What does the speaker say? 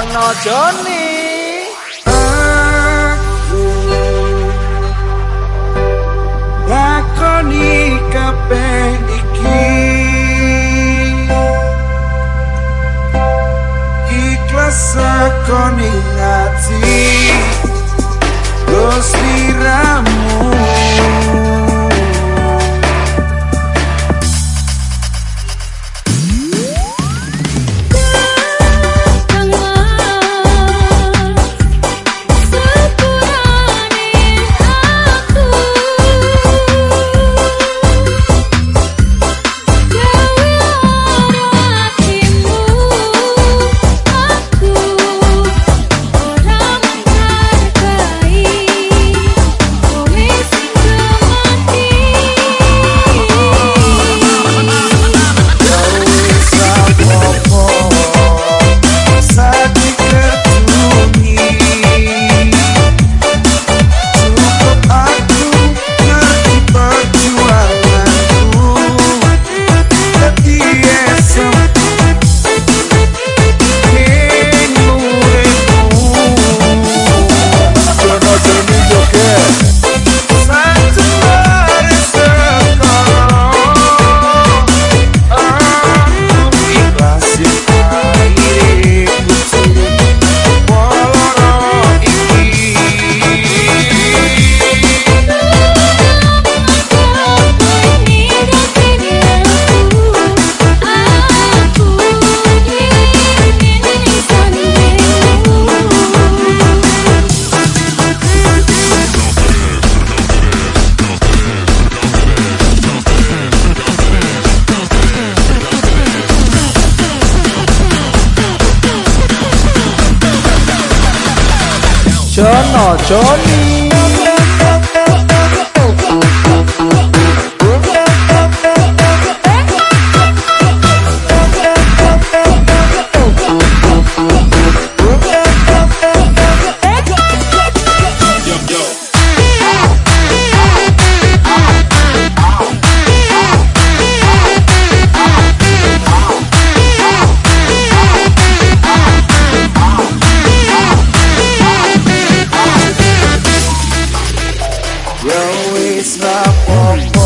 Joni. Aku Lakoni kabeh trốn nó trốn đi. свободен